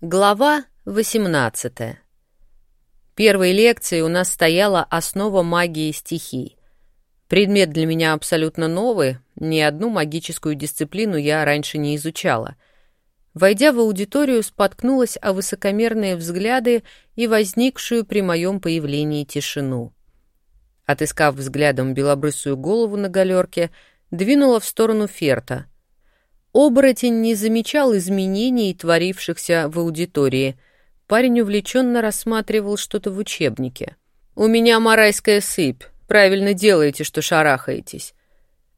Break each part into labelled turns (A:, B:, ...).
A: Глава 18. Первой лекцией у нас стояла основа магии стихий. Предмет для меня абсолютно новый, ни одну магическую дисциплину я раньше не изучала. Войдя в аудиторию, споткнулась о высокомерные взгляды и возникшую при моем появлении тишину. Отыскав взглядом белобрысую голову на галерке, двинула в сторону Ферта — Оборотень не замечал изменений, творившихся в аудитории. Парень увлеченно рассматривал что-то в учебнике. «У меня марайская сыпь. Правильно делаете, что шарахаетесь».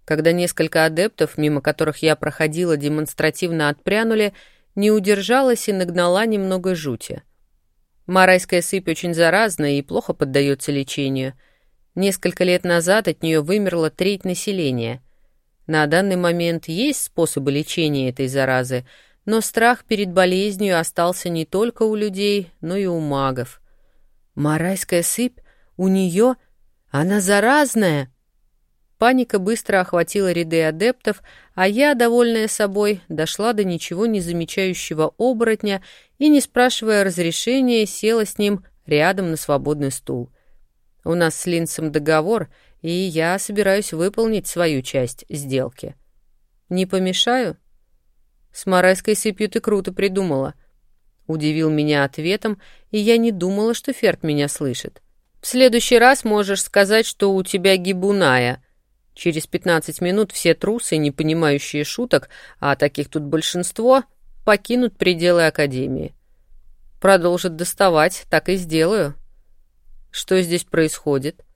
A: Когда несколько адептов, мимо которых я проходила, демонстративно отпрянули, не удержалась и нагнала немного жути. Марайская сыпь очень заразна и плохо поддается лечению. Несколько лет назад от нее вымерла треть населения — на данный момент есть способы лечения этой заразы, но страх перед болезнью остался не только у людей, но и у магов. «Марайская сыпь? У нее? Она заразная!» Паника быстро охватила ряды адептов, а я, довольная собой, дошла до ничего не замечающего оборотня и, не спрашивая разрешения, села с ним рядом на свободный стул. У нас с Линсом договор — и я собираюсь выполнить свою часть сделки. Не помешаю? С марайской сыпью ты круто придумала. Удивил меня ответом, и я не думала, что Ферд меня слышит. В следующий раз можешь сказать, что у тебя гибуная. Через пятнадцать минут все трусы, не понимающие шуток, а таких тут большинство, покинут пределы Академии. Продолжат доставать, так и сделаю. Что здесь происходит? —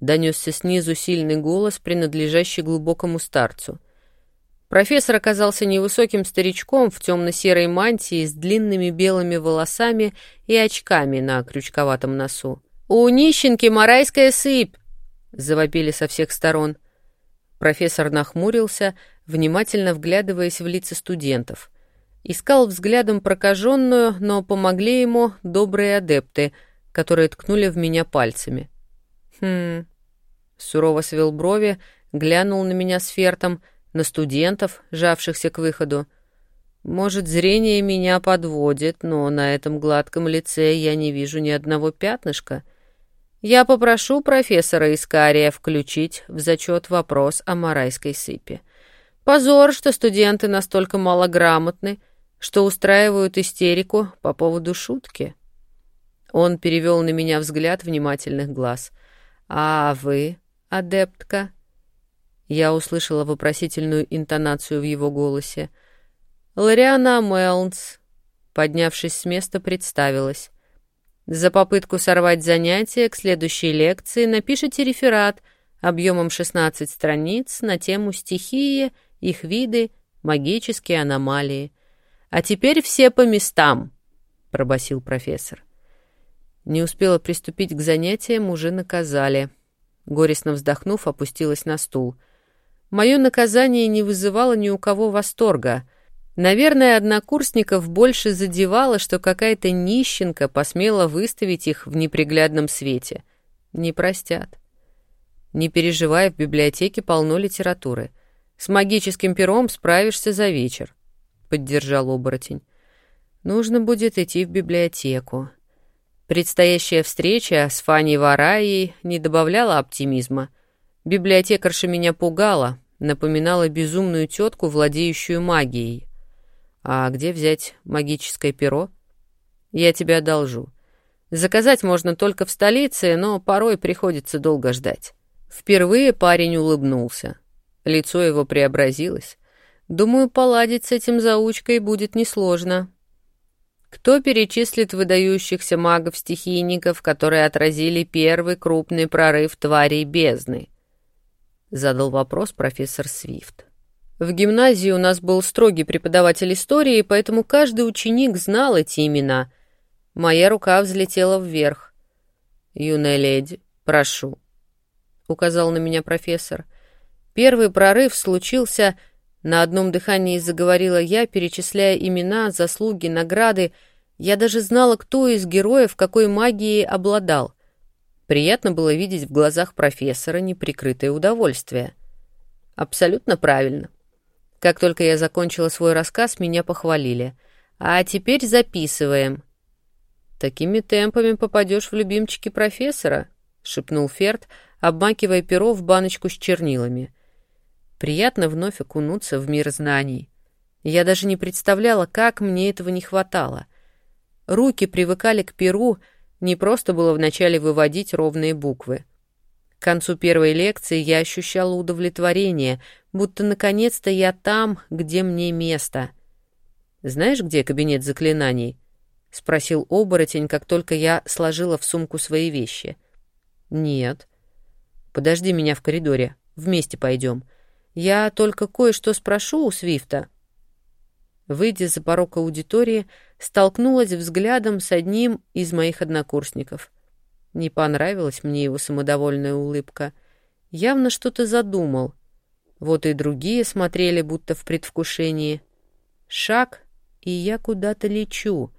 A: Донесся снизу сильный голос, принадлежащий глубокому старцу. Профессор оказался невысоким старичком в темно-серой мантии с длинными белыми волосами и очками на крючковатом носу. «У нищенки марайская сыпь!» — завопили со всех сторон. Профессор нахмурился, внимательно вглядываясь в лица студентов. Искал взглядом прокаженную, но помогли ему добрые адепты, которые ткнули в меня пальцами. «Хм, Сурово свел брови, глянул на меня с фертом, на студентов, жавшихся к выходу. Может, зрение меня подводит, но на этом гладком лице я не вижу ни одного пятнышка. Я попрошу профессора Искария включить в зачет вопрос о марайской сыпи. Позор, что студенты настолько малограмотны, что устраивают истерику по поводу шутки. Он перевел на меня взгляд внимательных глаз. «А вы?» Адептка?» Я услышала вопросительную интонацию в его голосе. «Лориана Мелнс», поднявшись с места, представилась. «За попытку сорвать занятие к следующей лекции напишите реферат объемом 16 страниц на тему стихии, их виды, магические аномалии. А теперь все по местам», — пробасил профессор. Не успела приступить к занятиям, уже наказали — Горестно вздохнув, опустилась на стул. Мое наказание не вызывало ни у кого восторга. Наверное, однокурсников больше задевало, что какая-то нищенка посмела выставить их в неприглядном свете. Не простят. Не переживай, в библиотеке полно литературы. С магическим пером справишься за вечер, — поддержал оборотень. Нужно будет идти в библиотеку. Предстоящая встреча с Фаней Вараей не добавляла оптимизма. Библиотекарша меня пугала, напоминала безумную тетку, владеющую магией. А где взять магическое перо? Я тебе одолжу. Заказать можно только в столице, но порой приходится долго ждать. Впервые парень улыбнулся. Лицо его преобразилось. Думаю, поладить с этим заучкой будет несложно. Кто перечислит выдающихся магов-стихийников, которые отразили первый крупный прорыв тварей бездны? Задал вопрос профессор Свифт. В гимназии у нас был строгий преподаватель истории, поэтому каждый ученик знал эти имена. Моя рука взлетела вверх. «Юная леди, прошу», — указал на меня профессор. Первый прорыв случился на одном дыхании заговорила я, перечисляя имена, заслуги, награды. Я даже знала, кто из героев какой магией обладал. Приятно было видеть в глазах профессора неприкрытое удовольствие. Абсолютно правильно. Как только я закончила свой рассказ, меня похвалили. А теперь записываем. Такими темпами попадешь в любимчики профессора, шепнул Ферд, обмакивая перо в баночку с чернилами. Приятно вновь окунуться в мир знаний. Я даже не представляла, как мне этого не хватало. Руки привыкали к перу, не просто было вначале выводить ровные буквы. К концу первой лекции я ощущала удовлетворение, будто наконец-то я там, где мне место. «Знаешь, где кабинет заклинаний?» — спросил оборотень, как только я сложила в сумку свои вещи. «Нет». «Подожди меня в коридоре. Вместе пойдем. Я только кое-что спрошу у Свифта». Выйдя за порог аудитории, столкнулась взглядом с одним из моих однокурсников. Не понравилась мне его самодовольная улыбка. Явно что-то задумал. Вот и другие смотрели, будто в предвкушении. Шаг, и я куда-то лечу.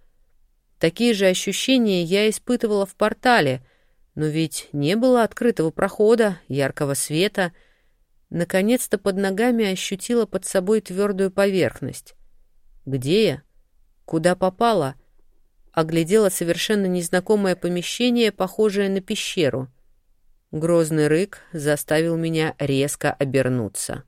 A: Такие же ощущения я испытывала в портале, но ведь не было открытого прохода, яркого света — Наконец-то под ногами ощутила под собой твердую поверхность. Где я? Куда попала? Оглядела совершенно незнакомое помещение, похожее на пещеру. Грозный рык заставил меня резко обернуться.